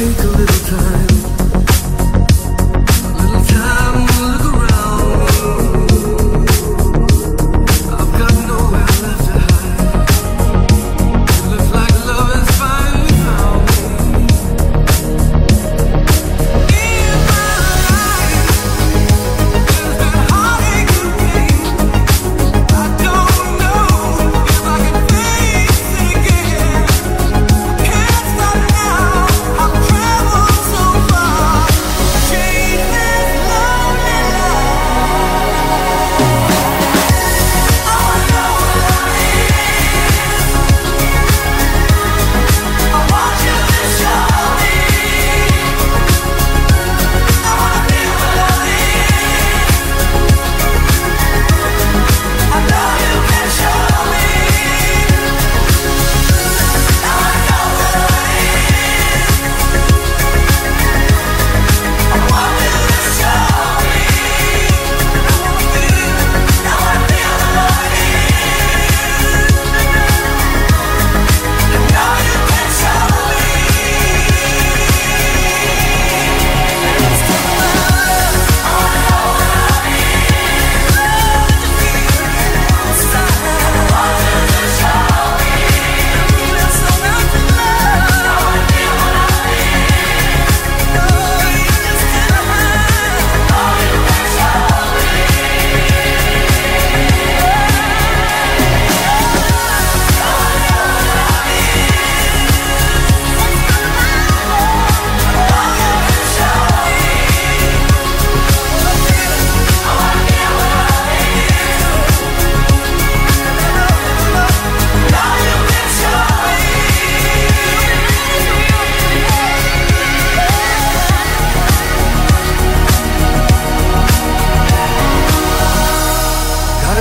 Take a little time.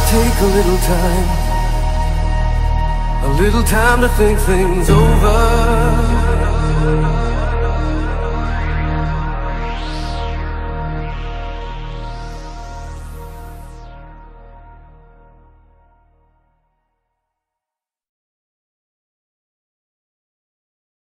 take a little time, a little time to think things over.